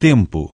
tempo.